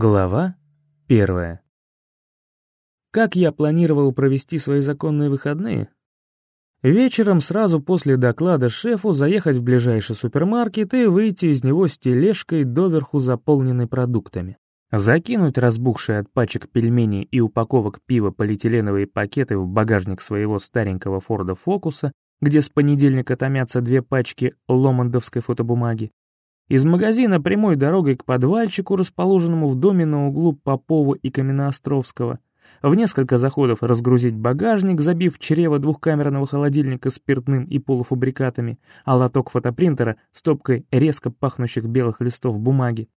Глава первая. Как я планировал провести свои законные выходные? Вечером сразу после доклада шефу заехать в ближайший супермаркет и выйти из него с тележкой, доверху заполненной продуктами. Закинуть разбухшие от пачек пельменей и упаковок пива полиэтиленовые пакеты в багажник своего старенького Форда Фокуса, где с понедельника томятся две пачки ломандовской фотобумаги, из магазина прямой дорогой к подвальчику, расположенному в доме на углу Попова и Каменноостровского, в несколько заходов разгрузить багажник, забив чрево двухкамерного холодильника спиртным и полуфабрикатами, а лоток фотопринтера стопкой резко пахнущих белых листов бумаги,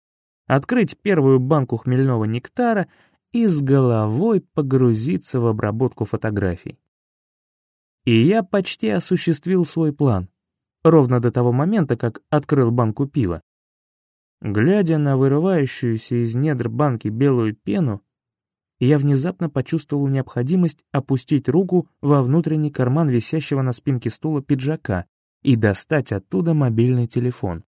открыть первую банку хмельного нектара и с головой погрузиться в обработку фотографий. И я почти осуществил свой план ровно до того момента, как открыл банку пива. Глядя на вырывающуюся из недр банки белую пену, я внезапно почувствовал необходимость опустить руку во внутренний карман висящего на спинке стула пиджака и достать оттуда мобильный телефон.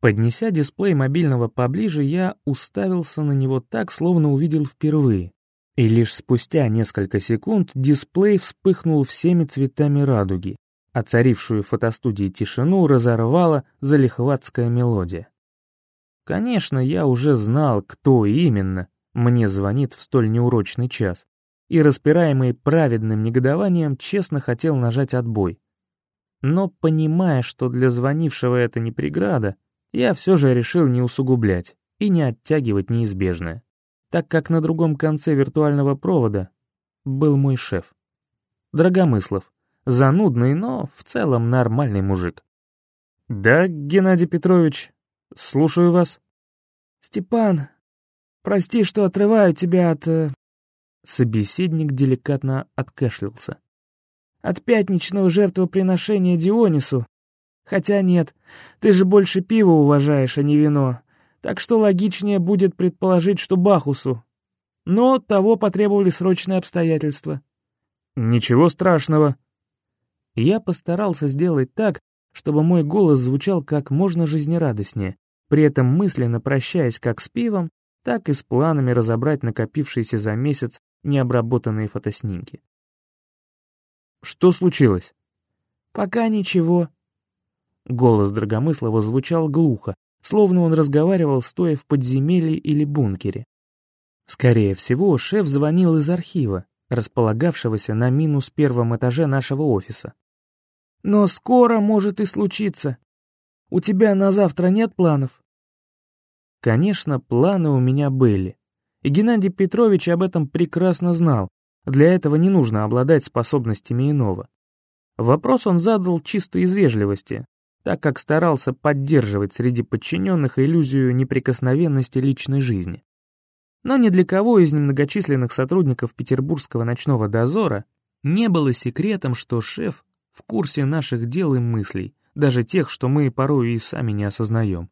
Поднеся дисплей мобильного поближе, я уставился на него так, словно увидел впервые. И лишь спустя несколько секунд дисплей вспыхнул всеми цветами радуги, царившую в фотостудии тишину разорвала залихватская мелодия. Конечно, я уже знал, кто именно мне звонит в столь неурочный час, и, распираемый праведным негодованием, честно хотел нажать отбой. Но, понимая, что для звонившего это не преграда, я все же решил не усугублять и не оттягивать неизбежное, так как на другом конце виртуального провода был мой шеф. Драгомыслов, Занудный, но в целом нормальный мужик. «Да, Геннадий Петрович, слушаю вас». «Степан, прости, что отрываю тебя от...» э, Собеседник деликатно откашлялся. «От пятничного жертвоприношения Дионису. Хотя нет, ты же больше пива уважаешь, а не вино, так что логичнее будет предположить, что Бахусу. Но того потребовали срочные обстоятельства». «Ничего страшного», я постарался сделать так, чтобы мой голос звучал как можно жизнерадостнее, при этом мысленно прощаясь как с пивом, так и с планами разобрать накопившиеся за месяц необработанные фотоснимки. «Что случилось?» «Пока ничего». Голос Драгомыслова звучал глухо, словно он разговаривал, стоя в подземелье или бункере. Скорее всего, шеф звонил из архива, располагавшегося на минус первом этаже нашего офиса. Но скоро может и случиться. У тебя на завтра нет планов?» Конечно, планы у меня были. И Геннадий Петрович об этом прекрасно знал. Для этого не нужно обладать способностями иного. Вопрос он задал чисто из вежливости, так как старался поддерживать среди подчиненных иллюзию неприкосновенности личной жизни. Но ни для кого из немногочисленных сотрудников петербургского ночного дозора не было секретом, что шеф в курсе наших дел и мыслей, даже тех, что мы порою и сами не осознаем.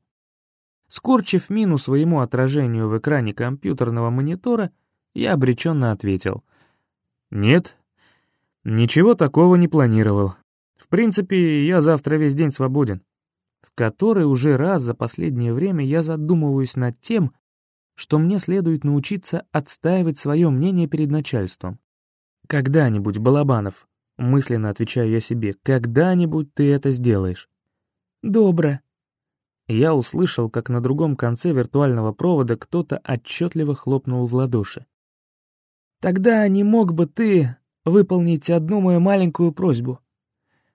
Скорчив мину своему отражению в экране компьютерного монитора, я обреченно ответил. «Нет, ничего такого не планировал. В принципе, я завтра весь день свободен». В который уже раз за последнее время я задумываюсь над тем, что мне следует научиться отстаивать свое мнение перед начальством. Когда-нибудь, Балабанов, Мысленно отвечаю я себе, когда-нибудь ты это сделаешь. Добро. Я услышал, как на другом конце виртуального провода кто-то отчетливо хлопнул в ладоши. Тогда не мог бы ты выполнить одну мою маленькую просьбу?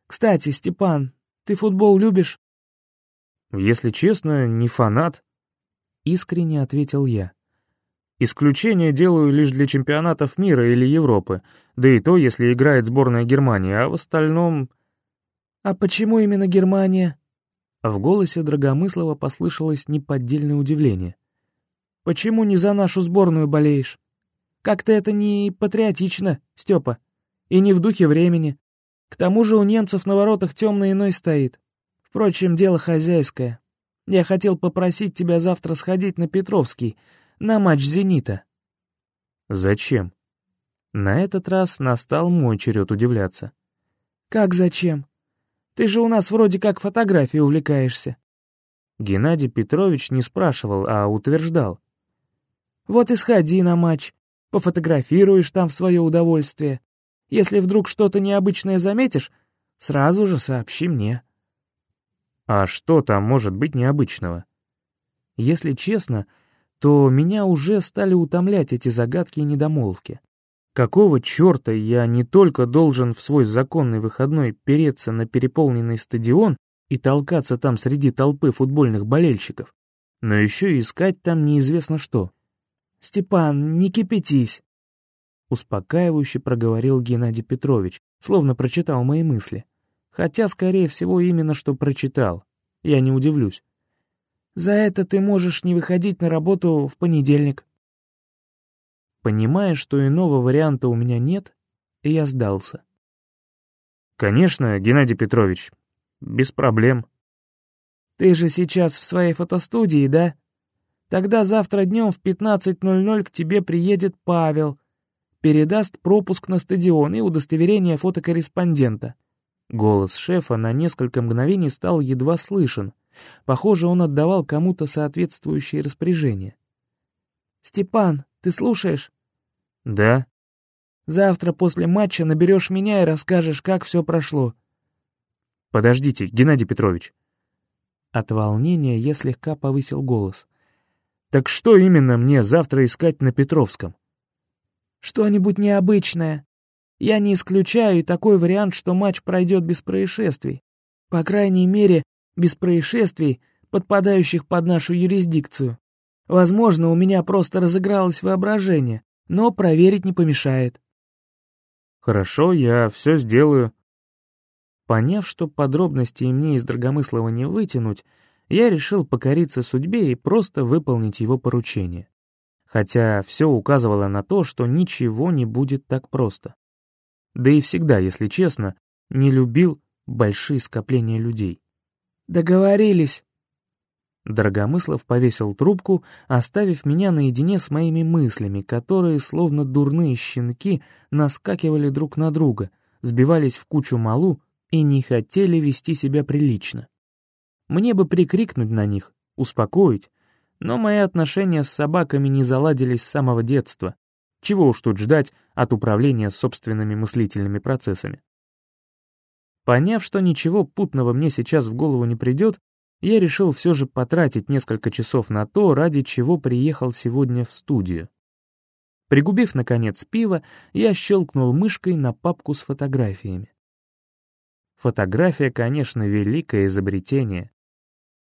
Кстати, Степан, ты футбол любишь? Если честно, не фанат. Искренне ответил я. Исключение делаю лишь для чемпионатов мира или Европы, да и то, если играет сборная Германии, а в остальном... «А почему именно Германия?» В голосе Драгомыслова послышалось неподдельное удивление. «Почему не за нашу сборную болеешь? Как-то это не патриотично, Степа, и не в духе времени. К тому же у немцев на воротах темный иной стоит. Впрочем, дело хозяйское. Я хотел попросить тебя завтра сходить на Петровский, на матч «Зенита». «Зачем?» На этот раз настал мой черед удивляться. «Как зачем? Ты же у нас вроде как фотографией увлекаешься». Геннадий Петрович не спрашивал, а утверждал. Вот и сходи на матч, пофотографируешь там в свое удовольствие. Если вдруг что-то необычное заметишь, сразу же сообщи мне». «А что там может быть необычного?» Если честно, то меня уже стали утомлять эти загадки и недомолвки. Какого черта я не только должен в свой законный выходной переться на переполненный стадион и толкаться там среди толпы футбольных болельщиков, но еще и искать там неизвестно что. «Степан, не кипятись!» Успокаивающе проговорил Геннадий Петрович, словно прочитал мои мысли. Хотя, скорее всего, именно что прочитал. Я не удивлюсь. «За это ты можешь не выходить на работу в понедельник». Понимая, что иного варианта у меня нет, я сдался. «Конечно, Геннадий Петрович, без проблем». «Ты же сейчас в своей фотостудии, да? Тогда завтра днем в 15.00 к тебе приедет Павел, передаст пропуск на стадион и удостоверение фотокорреспондента». Голос шефа на несколько мгновений стал едва слышен. Похоже, он отдавал кому-то соответствующие распоряжения. «Степан, ты слушаешь?» «Да». «Завтра после матча наберешь меня и расскажешь, как все прошло». «Подождите, Геннадий Петрович». От волнения я слегка повысил голос. «Так что именно мне завтра искать на Петровском?» «Что-нибудь необычное. Я не исключаю и такой вариант, что матч пройдет без происшествий. По крайней мере, без происшествий, подпадающих под нашу юрисдикцию. Возможно, у меня просто разыгралось воображение, но проверить не помешает. Хорошо, я все сделаю. Поняв, что подробностей мне из Драгомыслова не вытянуть, я решил покориться судьбе и просто выполнить его поручение. Хотя все указывало на то, что ничего не будет так просто. Да и всегда, если честно, не любил большие скопления людей. «Договорились», Дорогомыслов повесил трубку, оставив меня наедине с моими мыслями, которые, словно дурные щенки, наскакивали друг на друга, сбивались в кучу малу и не хотели вести себя прилично. Мне бы прикрикнуть на них, успокоить, но мои отношения с собаками не заладились с самого детства. Чего уж тут ждать от управления собственными мыслительными процессами. Поняв, что ничего путного мне сейчас в голову не придет, я решил все же потратить несколько часов на то, ради чего приехал сегодня в студию. Пригубив, наконец, пиво, я щелкнул мышкой на папку с фотографиями. Фотография, конечно, великое изобретение.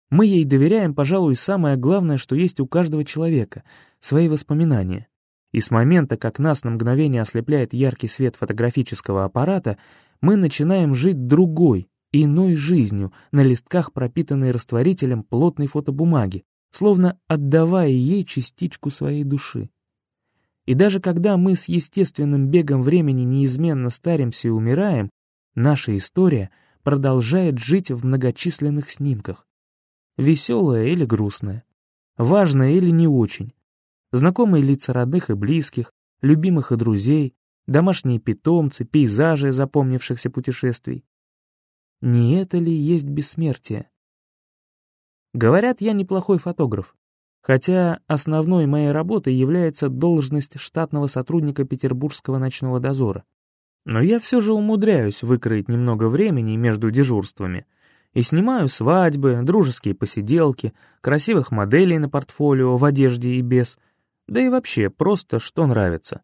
Мы ей доверяем, пожалуй, самое главное, что есть у каждого человека — свои воспоминания. И с момента, как нас на мгновение ослепляет яркий свет фотографического аппарата, мы начинаем жить другой, иной жизнью на листках, пропитанной растворителем плотной фотобумаги, словно отдавая ей частичку своей души. И даже когда мы с естественным бегом времени неизменно старимся и умираем, наша история продолжает жить в многочисленных снимках. Веселая или грустная, важная или не очень, знакомые лица родных и близких, любимых и друзей, домашние питомцы, пейзажи запомнившихся путешествий. Не это ли есть бессмертие? Говорят, я неплохой фотограф, хотя основной моей работой является должность штатного сотрудника Петербургского ночного дозора. Но я все же умудряюсь выкроить немного времени между дежурствами и снимаю свадьбы, дружеские посиделки, красивых моделей на портфолио в одежде и без, да и вообще просто что нравится.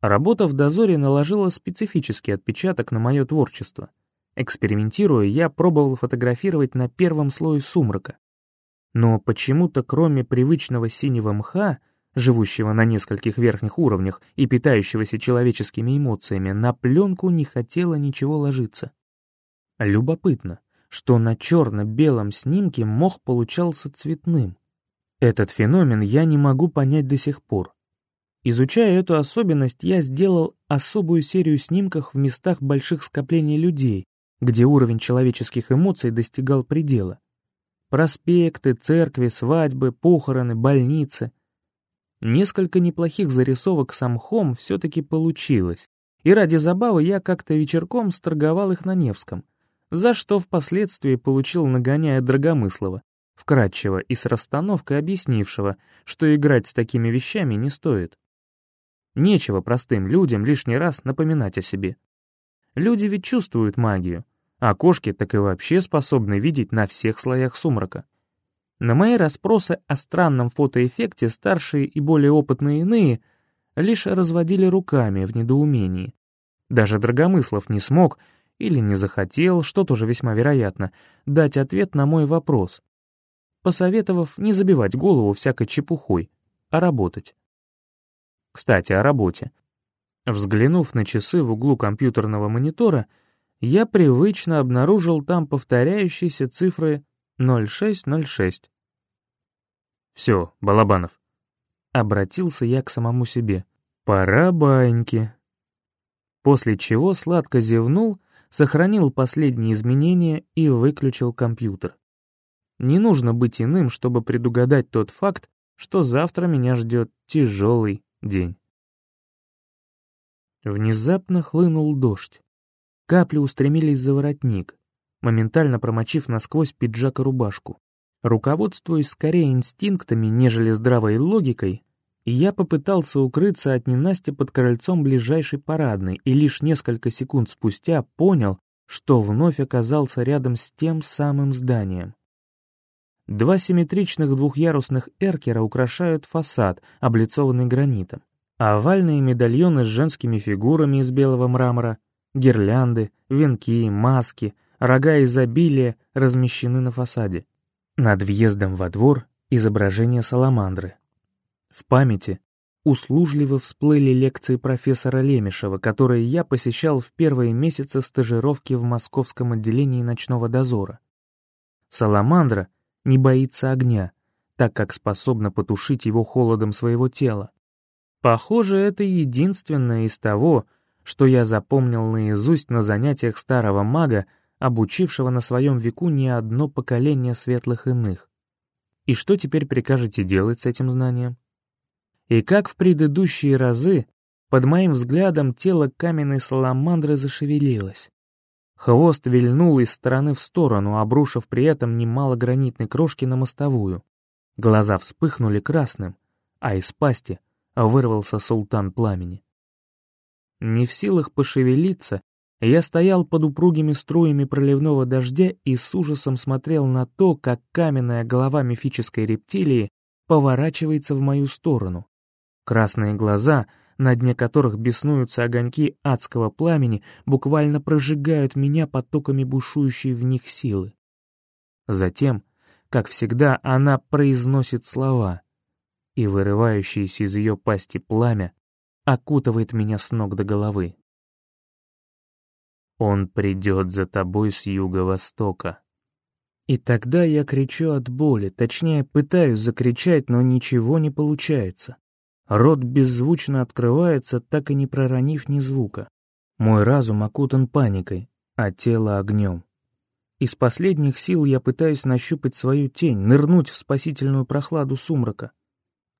Работа в дозоре наложила специфический отпечаток на мое творчество — Экспериментируя, я пробовал фотографировать на первом слое сумрака. Но почему-то кроме привычного синего мха, живущего на нескольких верхних уровнях и питающегося человеческими эмоциями, на пленку не хотело ничего ложиться. Любопытно, что на черно-белом снимке мох получался цветным. Этот феномен я не могу понять до сих пор. Изучая эту особенность, я сделал особую серию снимков в местах больших скоплений людей, где уровень человеческих эмоций достигал предела. Проспекты, церкви, свадьбы, похороны, больницы. Несколько неплохих зарисовок с амхом все-таки получилось, и ради забавы я как-то вечерком сторговал их на Невском, за что впоследствии получил нагоняя Драгомыслова, вкратчиво и с расстановкой объяснившего, что играть с такими вещами не стоит. Нечего простым людям лишний раз напоминать о себе. Люди ведь чувствуют магию, а кошки так и вообще способны видеть на всех слоях сумрака. На мои расспросы о странном фотоэффекте старшие и более опытные иные лишь разводили руками в недоумении. Даже Драгомыслов не смог или не захотел, что тоже весьма вероятно, дать ответ на мой вопрос, посоветовав не забивать голову всякой чепухой, а работать. Кстати, о работе. Взглянув на часы в углу компьютерного монитора, я привычно обнаружил там повторяющиеся цифры 0606. «Все, Балабанов», — обратился я к самому себе. «Пора баньки». После чего сладко зевнул, сохранил последние изменения и выключил компьютер. Не нужно быть иным, чтобы предугадать тот факт, что завтра меня ждет тяжелый день. Внезапно хлынул дождь. Капли устремились за воротник, моментально промочив насквозь пиджак и рубашку. Руководствуясь скорее инстинктами, нежели здравой логикой, я попытался укрыться от ненасти под крыльцом ближайшей парадной и лишь несколько секунд спустя понял, что вновь оказался рядом с тем самым зданием. Два симметричных двухъярусных эркера украшают фасад, облицованный гранитом. Овальные медальоны с женскими фигурами из белого мрамора, гирлянды, венки, маски, рога изобилия размещены на фасаде. Над въездом во двор изображение саламандры. В памяти услужливо всплыли лекции профессора Лемешева, которые я посещал в первые месяцы стажировки в московском отделении ночного дозора. Саламандра — не боится огня, так как способна потушить его холодом своего тела. Похоже, это единственное из того, что я запомнил наизусть на занятиях старого мага, обучившего на своем веку не одно поколение светлых иных. И что теперь прикажете делать с этим знанием? И как в предыдущие разы, под моим взглядом тело каменной саламандры зашевелилось. Хвост вильнул из стороны в сторону, обрушив при этом немало гранитной крошки на мостовую. Глаза вспыхнули красным, а из пасти вырвался султан пламени. Не в силах пошевелиться, я стоял под упругими струями проливного дождя и с ужасом смотрел на то, как каменная голова мифической рептилии поворачивается в мою сторону. Красные глаза — на дне которых беснуются огоньки адского пламени, буквально прожигают меня потоками бушующей в них силы. Затем, как всегда, она произносит слова, и вырывающееся из ее пасти пламя окутывает меня с ног до головы. Он придет за тобой с юго-востока. И тогда я кричу от боли, точнее, пытаюсь закричать, но ничего не получается. Рот беззвучно открывается, так и не проронив ни звука. Мой разум окутан паникой, а тело огнем. Из последних сил я пытаюсь нащупать свою тень, нырнуть в спасительную прохладу сумрака.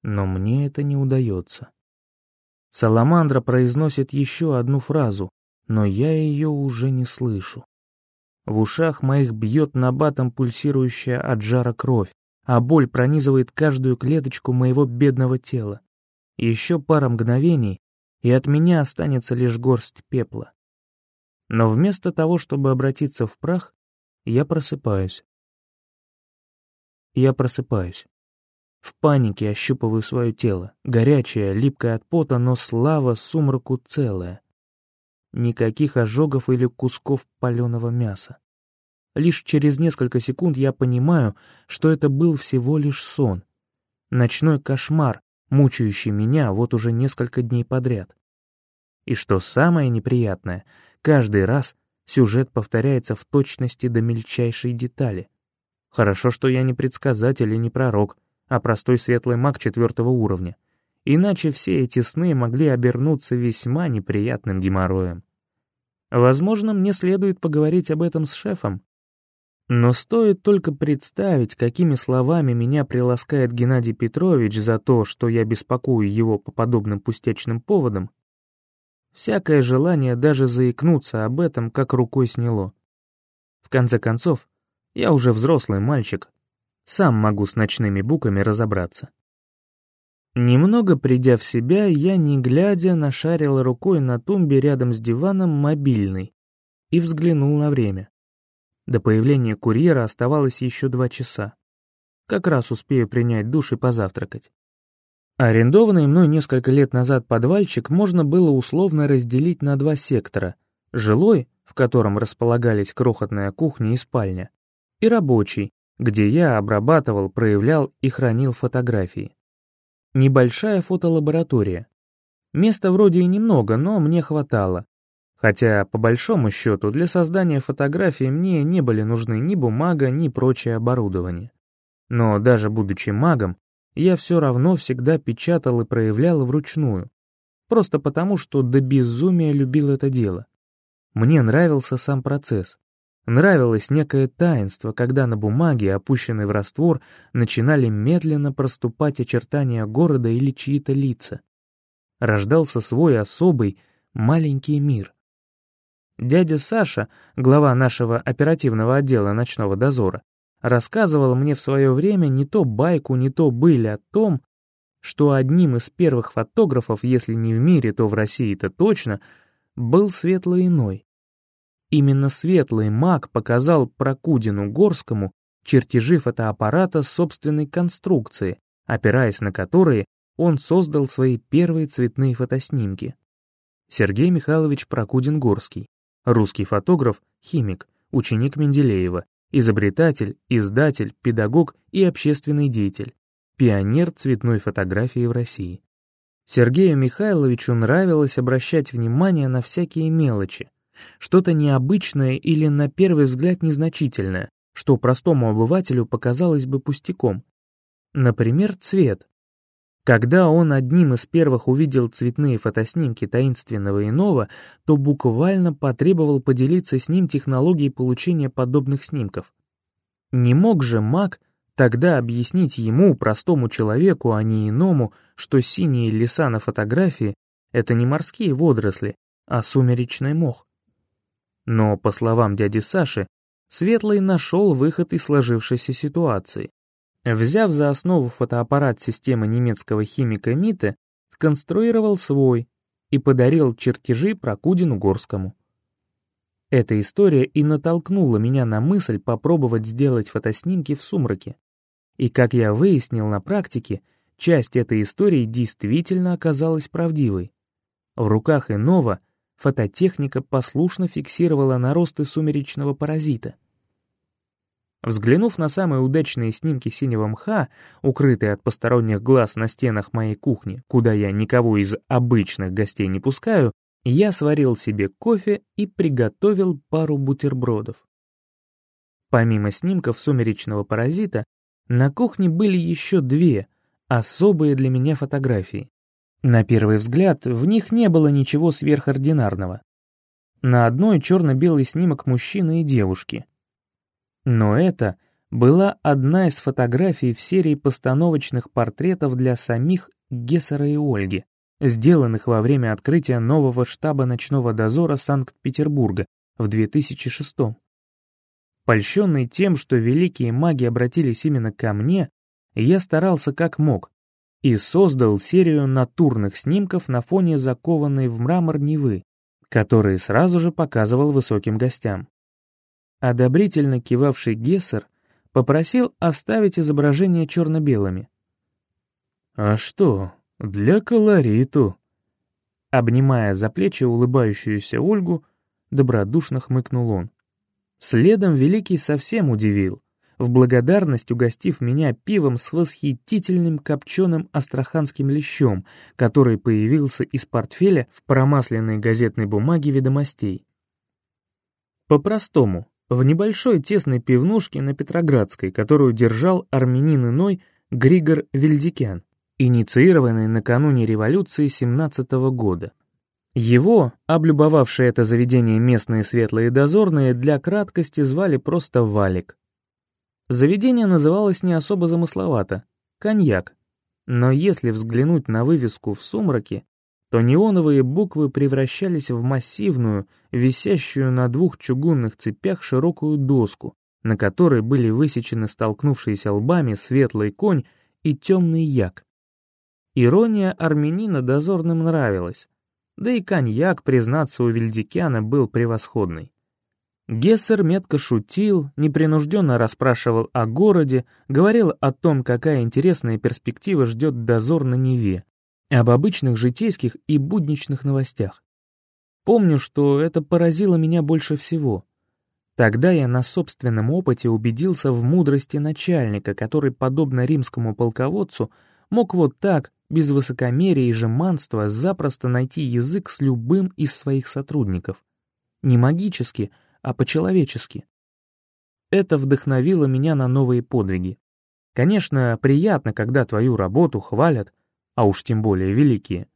Но мне это не удается. Саламандра произносит еще одну фразу, но я ее уже не слышу. В ушах моих бьет набатом пульсирующая от жара кровь, а боль пронизывает каждую клеточку моего бедного тела. Еще пара мгновений, и от меня останется лишь горсть пепла. Но вместо того, чтобы обратиться в прах, я просыпаюсь. Я просыпаюсь. В панике ощупываю свое тело, горячее, липкое от пота, но слава сумраку целое. Никаких ожогов или кусков паленого мяса. Лишь через несколько секунд я понимаю, что это был всего лишь сон. Ночной кошмар, мучающий меня вот уже несколько дней подряд. И что самое неприятное, каждый раз сюжет повторяется в точности до мельчайшей детали. Хорошо, что я не предсказатель и не пророк, а простой светлый маг четвертого уровня. Иначе все эти сны могли обернуться весьма неприятным геморроем. Возможно, мне следует поговорить об этом с шефом, но стоит только представить, какими словами меня приласкает Геннадий Петрович за то, что я беспокою его по подобным пустячным поводам, всякое желание даже заикнуться об этом как рукой сняло. В конце концов, я уже взрослый мальчик, Сам могу с ночными буками разобраться. Немного придя в себя, я, не глядя, нашарил рукой на тумбе рядом с диваном мобильный и взглянул на время. До появления курьера оставалось еще два часа. Как раз успею принять душ и позавтракать. Арендованный мной несколько лет назад подвальчик можно было условно разделить на два сектора. Жилой, в котором располагались крохотная кухня и спальня, и рабочий, где я обрабатывал, проявлял и хранил фотографии. Небольшая фотолаборатория. Места вроде и немного, но мне хватало. Хотя, по большому счету, для создания фотографий мне не были нужны ни бумага, ни прочее оборудование. Но даже будучи магом, я все равно всегда печатал и проявлял вручную. Просто потому, что до безумия любил это дело. Мне нравился сам процесс. Нравилось некое таинство, когда на бумаге, опущенной в раствор, начинали медленно проступать очертания города или чьи-то лица. Рождался свой особый, маленький мир. Дядя Саша, глава нашего оперативного отдела ночного дозора, рассказывал мне в свое время не то байку, не то быль о том, что одним из первых фотографов, если не в мире, то в России-то точно, был Светлый Иной. Именно светлый маг показал Прокудину Горскому чертежи фотоаппарата собственной конструкции, опираясь на которые он создал свои первые цветные фотоснимки. Сергей Михайлович Прокудин-Горский, русский фотограф, химик, ученик Менделеева, изобретатель, издатель, педагог и общественный деятель, пионер цветной фотографии в России. Сергею Михайловичу нравилось обращать внимание на всякие мелочи, что-то необычное или, на первый взгляд, незначительное, что простому обывателю показалось бы пустяком. Например, цвет. Когда он одним из первых увидел цветные фотоснимки таинственного иного, то буквально потребовал поделиться с ним технологией получения подобных снимков. Не мог же маг тогда объяснить ему, простому человеку, а не иному, что синие леса на фотографии — это не морские водоросли, а сумеречный мох. Но, по словам дяди Саши, Светлый нашел выход из сложившейся ситуации. Взяв за основу фотоаппарат системы немецкого химика Мите, сконструировал свой и подарил чертежи Прокудину Горскому. Эта история и натолкнула меня на мысль попробовать сделать фотоснимки в сумраке. И, как я выяснил на практике, часть этой истории действительно оказалась правдивой. В руках иного фототехника послушно фиксировала наросты сумеречного паразита. Взглянув на самые удачные снимки синего мха, укрытые от посторонних глаз на стенах моей кухни, куда я никого из обычных гостей не пускаю, я сварил себе кофе и приготовил пару бутербродов. Помимо снимков сумеречного паразита, на кухне были еще две особые для меня фотографии. На первый взгляд, в них не было ничего сверхординарного. На одной черно-белый снимок мужчины и девушки. Но это была одна из фотографий в серии постановочных портретов для самих Гессера и Ольги, сделанных во время открытия нового штаба ночного дозора Санкт-Петербурга в 2006 -м. Польщенный тем, что великие маги обратились именно ко мне, я старался как мог, и создал серию натурных снимков на фоне закованной в мрамор Невы, которые сразу же показывал высоким гостям. Одобрительно кивавший Гессер попросил оставить изображение черно-белыми. «А что, для колориту?» Обнимая за плечи улыбающуюся Ольгу, добродушно хмыкнул он. Следом Великий совсем удивил в благодарность угостив меня пивом с восхитительным копченым астраханским лещом, который появился из портфеля в промасленной газетной бумаге ведомостей. По-простому, в небольшой тесной пивнушке на Петроградской, которую держал армянин иной Григор Вильдикян, инициированный накануне революции 17 -го года. Его, облюбовавшие это заведение местные светлые дозорные, для краткости звали просто Валик. Заведение называлось не особо замысловато — коньяк. Но если взглянуть на вывеску в сумраке, то неоновые буквы превращались в массивную, висящую на двух чугунных цепях широкую доску, на которой были высечены столкнувшиеся лбами светлый конь и темный як. Ирония армянина дозорным нравилась, да и коньяк, признаться, у Вильдикяна был превосходный. Гессер метко шутил, непринужденно расспрашивал о городе, говорил о том, какая интересная перспектива ждет дозор на Неве, об обычных житейских и будничных новостях. Помню, что это поразило меня больше всего. Тогда я на собственном опыте убедился в мудрости начальника, который, подобно римскому полководцу, мог вот так, без высокомерия и жеманства, запросто найти язык с любым из своих сотрудников. Не магически — а по-человечески. Это вдохновило меня на новые подвиги. Конечно, приятно, когда твою работу хвалят, а уж тем более великие.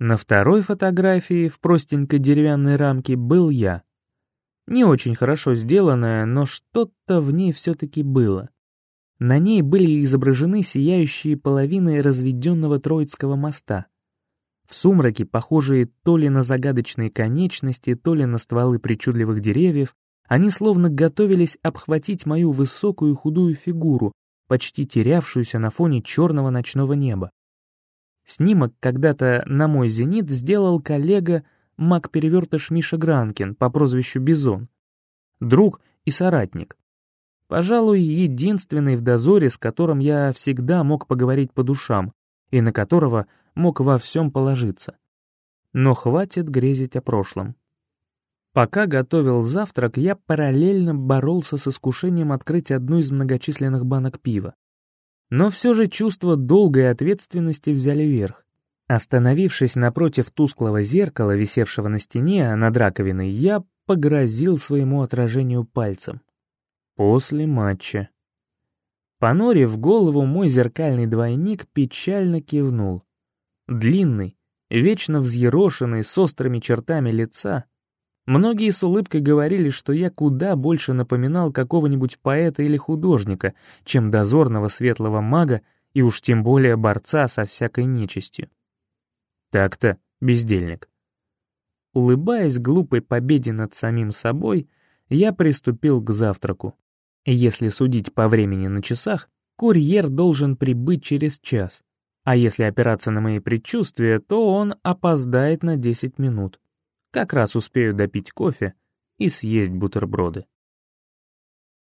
На второй фотографии в простенькой деревянной рамке был я. Не очень хорошо сделанная, но что-то в ней все-таки было. На ней были изображены сияющие половины разведенного Троицкого моста. В сумраке, похожие то ли на загадочные конечности, то ли на стволы причудливых деревьев, они словно готовились обхватить мою высокую худую фигуру, почти терявшуюся на фоне черного ночного неба. Снимок когда-то на мой зенит сделал коллега маг-перевертыш Миша Гранкин по прозвищу Бизон, друг и соратник. Пожалуй, единственный в дозоре, с которым я всегда мог поговорить по душам, и на которого мог во всем положиться. Но хватит грезить о прошлом. Пока готовил завтрак, я параллельно боролся с искушением открыть одну из многочисленных банок пива. Но все же чувство долгой ответственности взяли верх. Остановившись напротив тусклого зеркала, висевшего на стене над раковиной, я погрозил своему отражению пальцем. После матча. Понорив голову, мой зеркальный двойник печально кивнул. Длинный, вечно взъерошенный, с острыми чертами лица. Многие с улыбкой говорили, что я куда больше напоминал какого-нибудь поэта или художника, чем дозорного светлого мага и уж тем более борца со всякой нечистью. Так-то, бездельник. Улыбаясь глупой победе над самим собой, я приступил к завтраку. Если судить по времени на часах, курьер должен прибыть через час, а если опираться на мои предчувствия, то он опоздает на 10 минут. Как раз успею допить кофе и съесть бутерброды.